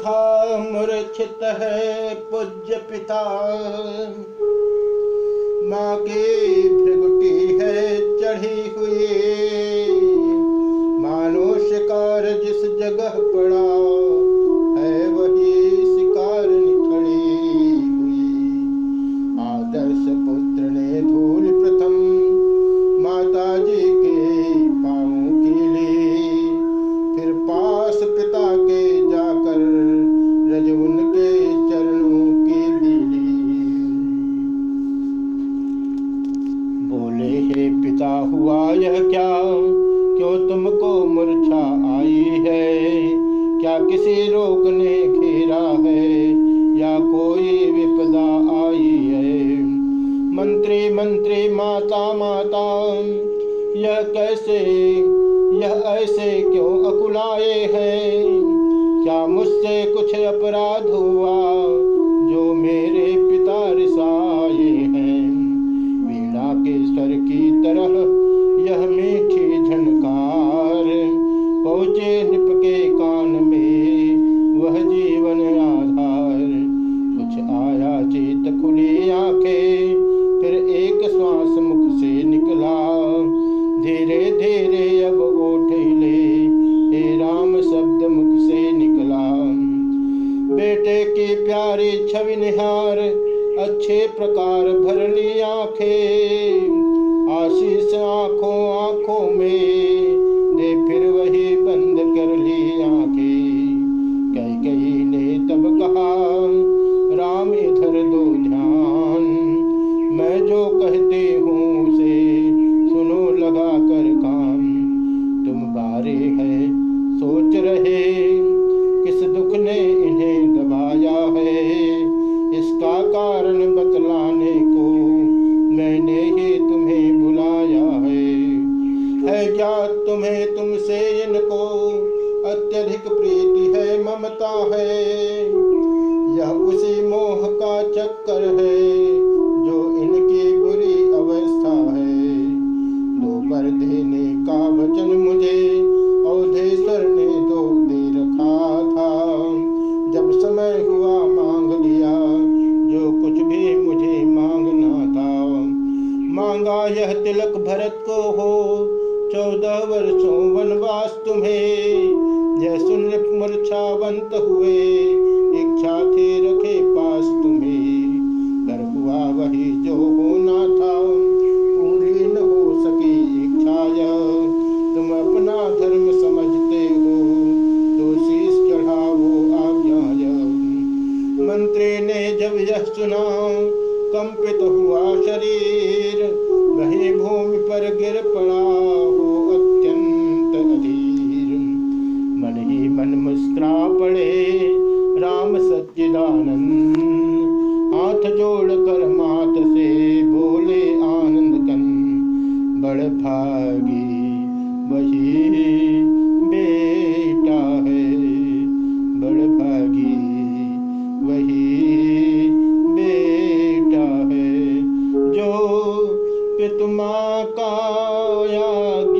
शिखा मूर्छित है पूज्य पिता। माँ के भ्रगुटी है चढ़ी हुई। मानो शिकार जिस जगह पड़ा पिता हुआ यह क्या? क्यों तुमको मूर्छा आई है? क्या किसी रोग ने घेरा है? या कोई विपदा आई है? मंत्री मंत्री, माता माता, यह कैसे, यह ऐसे क्यों अकुलाए? मांगा यह तिलक भरत को हो। चौदह वर्षों वनवास तुम्हें। यह सुन मूर्छावंत हुए। इच्छा थे रखे पास तुम्हें। पर हुआ वही जो होना था। पूरी न हो सकी इच्छा यह। तुम अपना धर्म सच्चिदानंद। हाथ जोड़ कर मात से बोले आनंद कन बड़ भागी, वही बेटा है। बड़ भागी, वही बेटा है। जो पितमा का यागी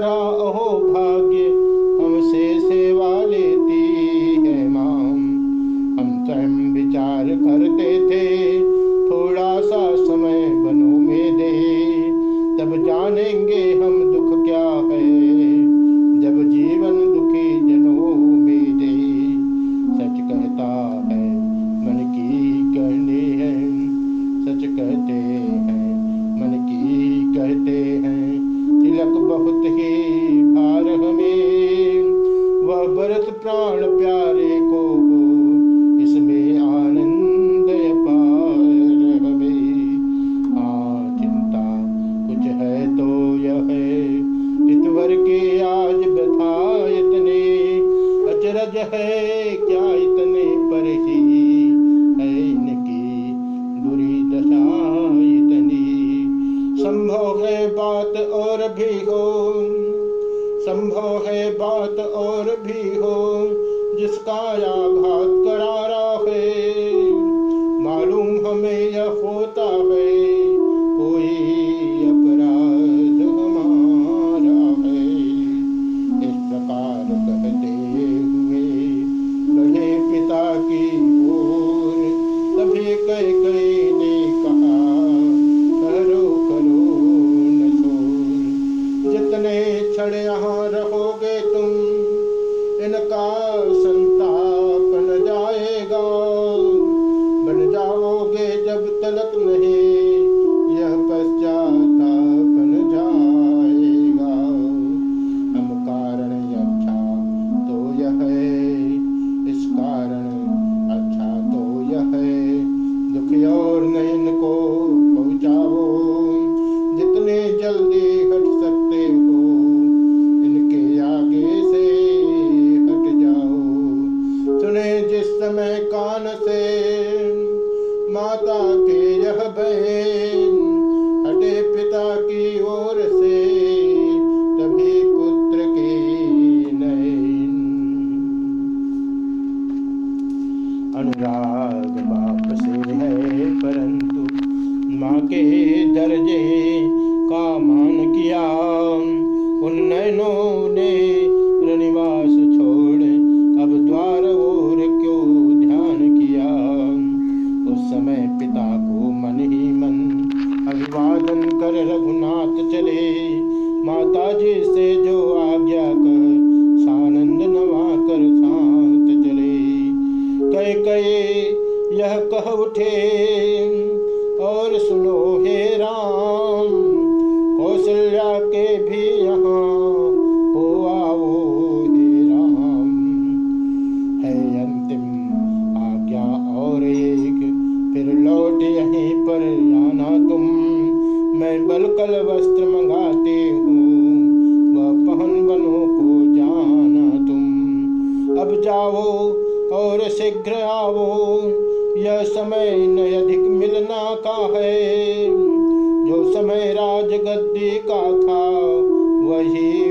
हरा संभव है बात और भी हो जिसका आघात जगत नहीं। अनुराग बाप से है परंतु माँ के दर्जे का मान किया उन्नयनों भी यहाँ हो आओ हे राम है अंतिम आज्ञा और एक, फिर लौट यहीं पर आना तुम। मैं बलकल वस्त्र मंगाते हूँ, वह पहन बनो को जाना तुम। अब जाओ और शीघ्र आओ, यह समय न अधिक मिलना का है। समय राजगद्दी का था वही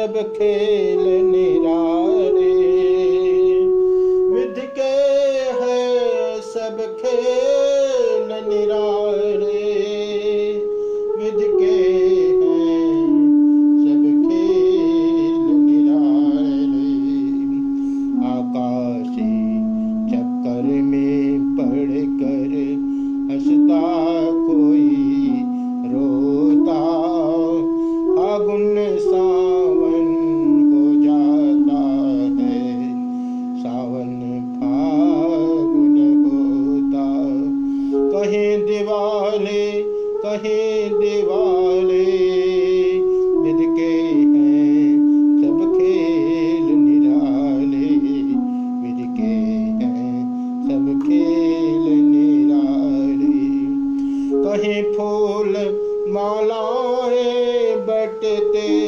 सब खेल निरा दिवाले, कहे दिवाले विद के हैं सब खेल निराले। के हैं सब खेल निराले। कहे फूल मालाएँ बटते